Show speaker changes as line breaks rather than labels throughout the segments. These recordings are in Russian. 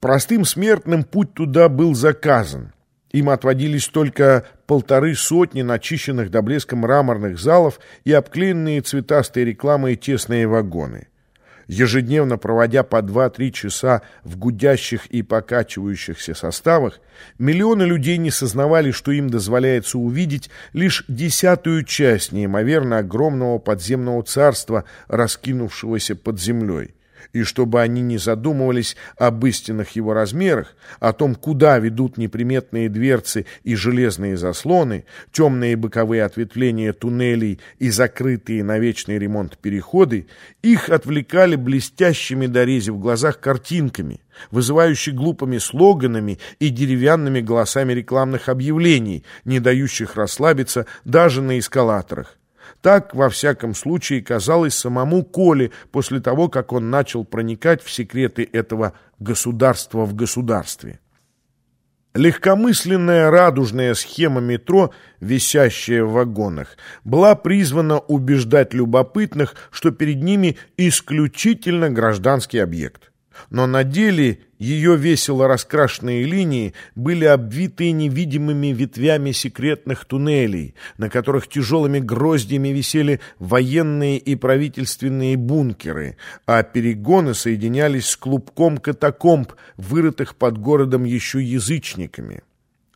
Простым смертным путь туда был заказан. Им отводились только полторы сотни начищенных до блеска мраморных залов и обклеенные цветастой рекламой тесные вагоны. Ежедневно проводя по 2-3 часа в гудящих и покачивающихся составах, миллионы людей не сознавали, что им дозволяется увидеть лишь десятую часть неимоверно огромного подземного царства, раскинувшегося под землей и чтобы они не задумывались об истинных его размерах, о том, куда ведут неприметные дверцы и железные заслоны, темные боковые ответвления туннелей и закрытые на вечный ремонт переходы, их отвлекали блестящими дорези в глазах картинками, вызывающими глупыми слоганами и деревянными голосами рекламных объявлений, не дающих расслабиться даже на эскалаторах. Так, во всяком случае, казалось самому Коле после того, как он начал проникать в секреты этого государства в государстве. Легкомысленная радужная схема метро, висящая в вагонах, была призвана убеждать любопытных, что перед ними исключительно гражданский объект но на деле ее весело раскрашенные линии были обвиты невидимыми ветвями секретных туннелей, на которых тяжелыми гроздьями висели военные и правительственные бункеры, а перегоны соединялись с клубком катакомб, вырытых под городом еще язычниками.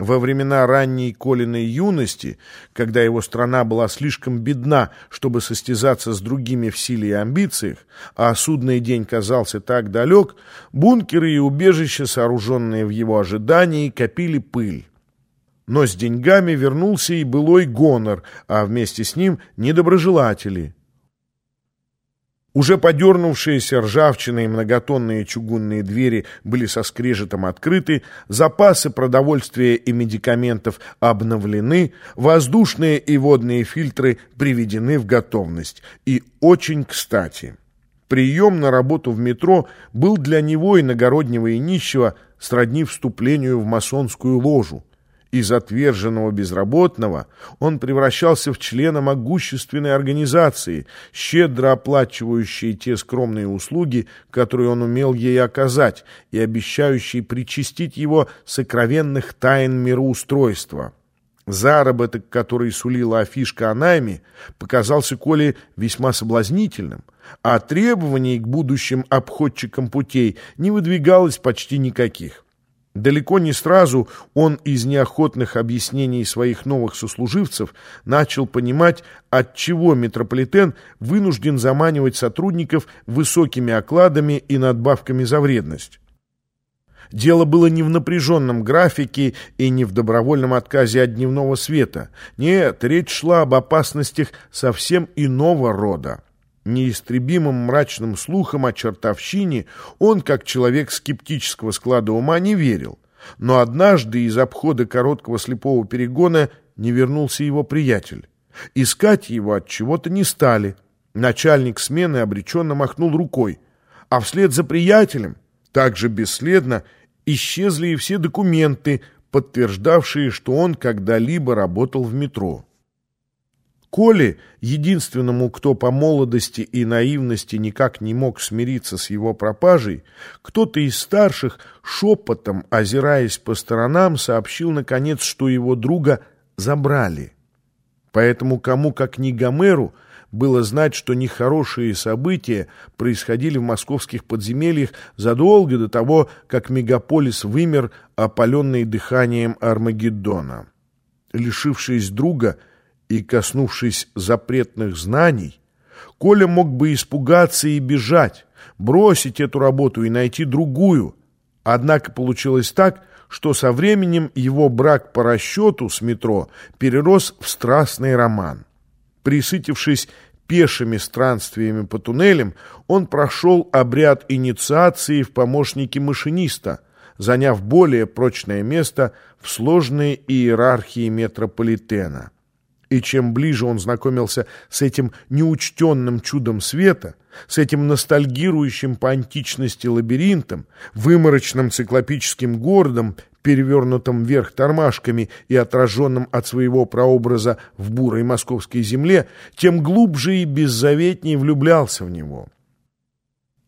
Во времена ранней Колиной юности, когда его страна была слишком бедна, чтобы состязаться с другими в силе и амбициях, а судный день казался так далек, бункеры и убежища, сооруженные в его ожидании, копили пыль. Но с деньгами вернулся и былой гонор, а вместе с ним недоброжелатели – уже подернувшиеся ржавчиной многотонные чугунные двери были со скрежетом открыты, запасы продовольствия и медикаментов обновлены, воздушные и водные фильтры приведены в готовность. И очень кстати. Прием на работу в метро был для него, иногороднего и нищего, сродни вступлению в масонскую ложу. Из отверженного безработного он превращался в члена могущественной организации, щедро оплачивающей те скромные услуги, которые он умел ей оказать, и обещающей причастить его сокровенных тайн мироустройства. Заработок, который сулила афишка о найме, показался Коле весьма соблазнительным, а требований к будущим обходчикам путей не выдвигалось почти никаких. Далеко не сразу он из неохотных объяснений своих новых сослуживцев начал понимать, отчего метрополитен вынужден заманивать сотрудников высокими окладами и надбавками за вредность. Дело было не в напряженном графике и не в добровольном отказе от дневного света. Нет, речь шла об опасностях совсем иного рода. Неистребимым мрачным слухом о чертовщине он, как человек скептического склада ума, не верил. Но однажды из обхода короткого слепого перегона не вернулся его приятель. Искать его от чего-то не стали. Начальник смены обреченно махнул рукой. А вслед за приятелем, также бесследно, исчезли и все документы, подтверждавшие, что он когда-либо работал в метро. Коле, единственному, кто по молодости и наивности никак не мог смириться с его пропажей, кто-то из старших шепотом, озираясь по сторонам, сообщил, наконец, что его друга забрали. Поэтому кому, как ни Гомеру, было знать, что нехорошие события происходили в московских подземельях задолго до того, как мегаполис вымер, опаленный дыханием Армагеддона. Лишившись друга, и, коснувшись запретных знаний, Коля мог бы испугаться и бежать, бросить эту работу и найти другую. Однако получилось так, что со временем его брак по расчету с метро перерос в страстный роман. Присытившись пешими странствиями по туннелям, он прошел обряд инициации в помощники машиниста, заняв более прочное место в сложной иерархии метрополитена и чем ближе он знакомился с этим неучтенным чудом света, с этим ностальгирующим по античности лабиринтом, выморочным циклопическим городом, перевернутым вверх тормашками и отраженным от своего прообраза в бурой московской земле, тем глубже и беззаветнее влюблялся в него.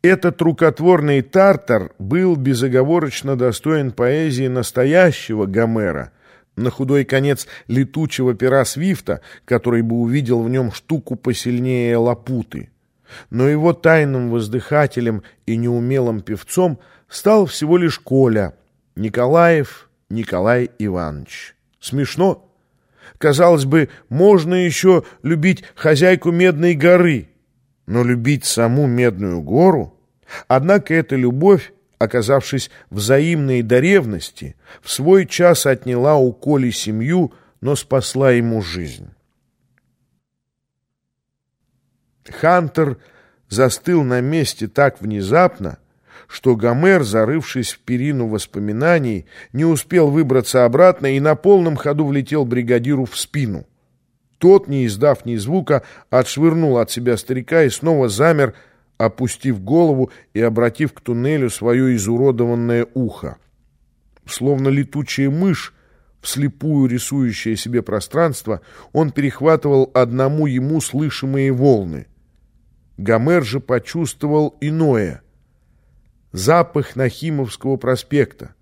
Этот рукотворный тартар был безоговорочно достоин поэзии настоящего Гомера, на худой конец летучего пера Свифта, который бы увидел в нем штуку посильнее лапуты. Но его тайным воздыхателем и неумелым певцом стал всего лишь Коля, Николаев Николай Иванович. Смешно? Казалось бы, можно еще любить хозяйку Медной горы, но любить саму Медную гору? Однако эта любовь, оказавшись взаимной до ревности, в свой час отняла у Коли семью, но спасла ему жизнь. Хантер застыл на месте так внезапно, что Гомер, зарывшись в перину воспоминаний, не успел выбраться обратно и на полном ходу влетел бригадиру в спину. Тот, не издав ни звука, отшвырнул от себя старика и снова замер, опустив голову и обратив к туннелю свое изуродованное ухо. Словно летучая мышь, вслепую рисующая себе пространство, он перехватывал одному ему слышимые волны. Гомер же почувствовал иное. Запах Нахимовского проспекта.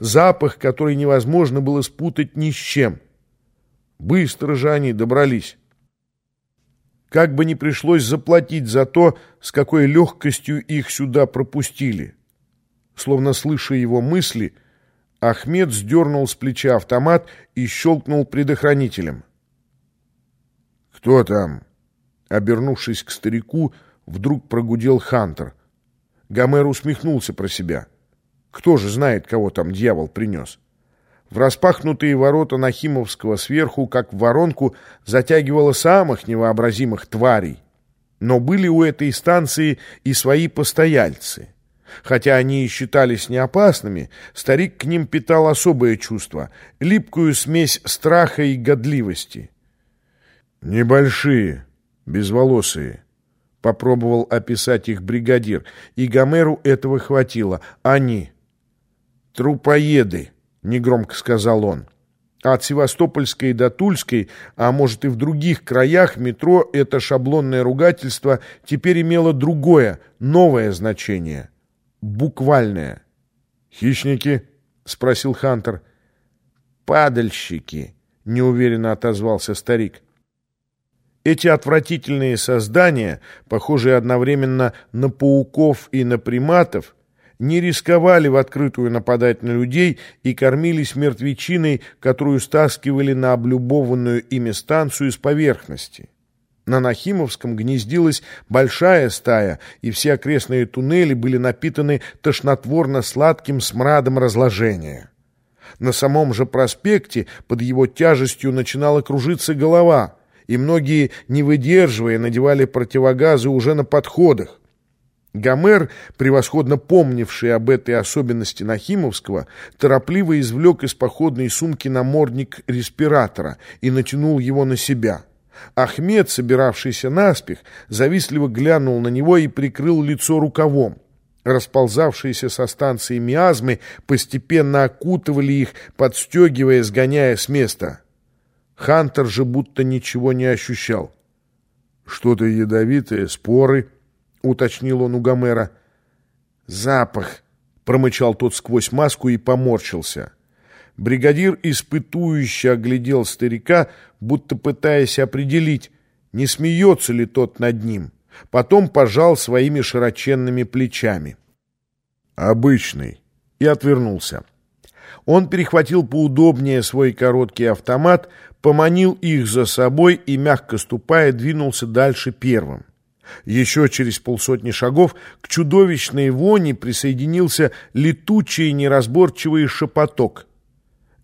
Запах, который невозможно было спутать ни с чем. Быстро же они добрались как бы не пришлось заплатить за то, с какой легкостью их сюда пропустили. Словно слыша его мысли, Ахмед сдернул с плеча автомат и щелкнул предохранителем. «Кто там?» Обернувшись к старику, вдруг прогудел Хантер. Гомер усмехнулся про себя. «Кто же знает, кого там дьявол принес?» В распахнутые ворота Нахимовского сверху, как в воронку, затягивало самых невообразимых тварей. Но были у этой станции и свои постояльцы. Хотя они и считались неопасными, старик к ним питал особое чувство, липкую смесь страха и годливости. «Небольшие, безволосые», — попробовал описать их бригадир, и Гомеру этого хватило. «Они — трупоеды» негромко сказал он. От Севастопольской до Тульской, а может и в других краях, метро это шаблонное ругательство теперь имело другое, новое значение. Буквальное. «Хищники?» — спросил Хантер. «Падальщики», — неуверенно отозвался старик. Эти отвратительные создания, похожие одновременно на пауков и на приматов, не рисковали в открытую нападать на людей и кормились мертвечиной, которую стаскивали на облюбованную ими станцию с поверхности. На Нахимовском гнездилась большая стая, и все окрестные туннели были напитаны тошнотворно-сладким смрадом разложения. На самом же проспекте под его тяжестью начинала кружиться голова, и многие, не выдерживая, надевали противогазы уже на подходах. Гомер, превосходно помнивший об этой особенности Нахимовского, торопливо извлек из походной сумки намордник респиратора и натянул его на себя. Ахмед, собиравшийся наспех, завистливо глянул на него и прикрыл лицо рукавом. Расползавшиеся со станции миазмы постепенно окутывали их, подстегивая, сгоняя с места. Хантер же будто ничего не ощущал. Что-то ядовитое, споры —— уточнил он у Гомера. «Запах!» — промычал тот сквозь маску и поморщился. Бригадир испытующе оглядел старика, будто пытаясь определить, не смеется ли тот над ним. Потом пожал своими широченными плечами. «Обычный!» — и отвернулся. Он перехватил поудобнее свой короткий автомат, поманил их за собой и, мягко ступая, двинулся дальше первым. Еще через полсотни шагов к чудовищной вони присоединился летучий неразборчивый шепоток.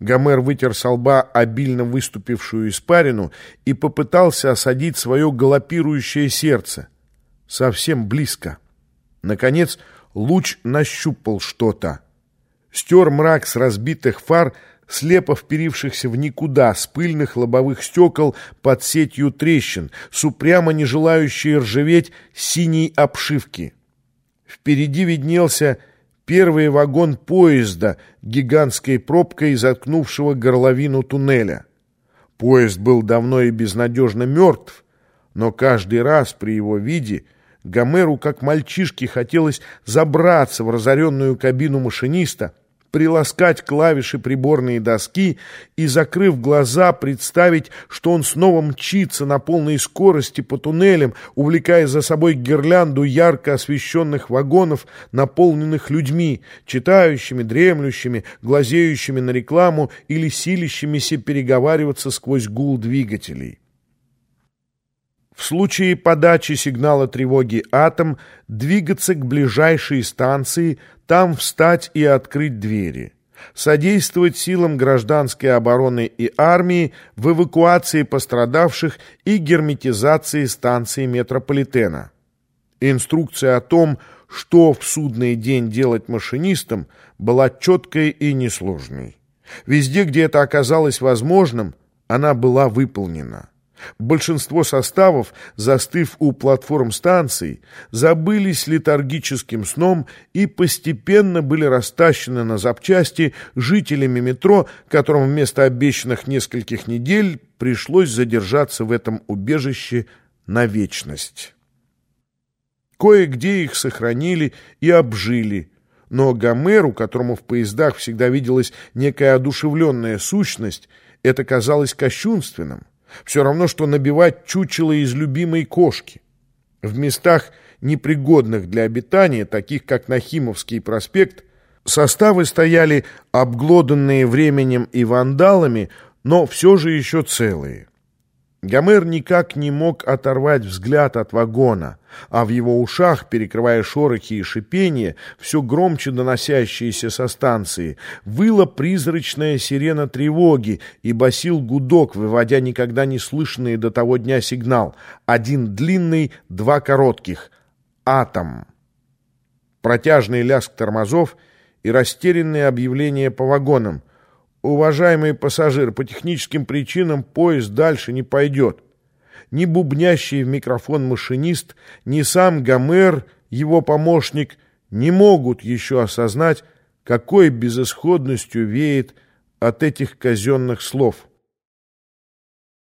Гомер вытер со лба обильно выступившую испарину и попытался осадить свое галопирующее сердце. Совсем близко. Наконец луч нащупал что-то. Стер мрак с разбитых фар — слепо вперившихся в никуда с пыльных лобовых стекол под сетью трещин, с упрямо не желающей ржаветь синей обшивки. Впереди виднелся первый вагон поезда, гигантской пробкой заткнувшего горловину туннеля. Поезд был давно и безнадежно мертв, но каждый раз при его виде Гомеру, как мальчишке, хотелось забраться в разоренную кабину машиниста, приласкать клавиши приборной доски и, закрыв глаза, представить, что он снова мчится на полной скорости по туннелям, увлекая за собой гирлянду ярко освещенных вагонов, наполненных людьми, читающими, дремлющими, глазеющими на рекламу или силищимися переговариваться сквозь гул двигателей. В случае подачи сигнала тревоги «Атом» двигаться к ближайшей станции, там встать и открыть двери. Содействовать силам гражданской обороны и армии в эвакуации пострадавших и герметизации станции метрополитена. Инструкция о том, что в судный день делать машинистам, была четкой и несложной. Везде, где это оказалось возможным, она была выполнена. Большинство составов, застыв у платформ станций, забылись летаргическим сном и постепенно были растащены на запчасти жителями метро, которым вместо обещанных нескольких недель пришлось задержаться в этом убежище на вечность. Кое-где их сохранили и обжили, но Гомеру, которому в поездах всегда виделась некая одушевленная сущность, это казалось кощунственным. Все равно, что набивать чучело из любимой кошки. В местах, непригодных для обитания, таких как Нахимовский проспект, составы стояли обглоданные временем и вандалами, но все же еще целые. Гомер никак не мог оторвать взгляд от вагона, а в его ушах, перекрывая шорохи и шипение, все громче доносящиеся со станции, выла призрачная сирена тревоги и басил гудок, выводя никогда не слышанный до того дня сигнал. Один длинный, два коротких. Атом. Протяжный лязг тормозов и растерянные объявления по вагонам — Уважаемый пассажир, по техническим причинам поезд дальше не пойдет. Ни бубнящий в микрофон машинист, ни сам Гомер, его помощник, не могут еще осознать, какой безысходностью веет от этих казенных слов.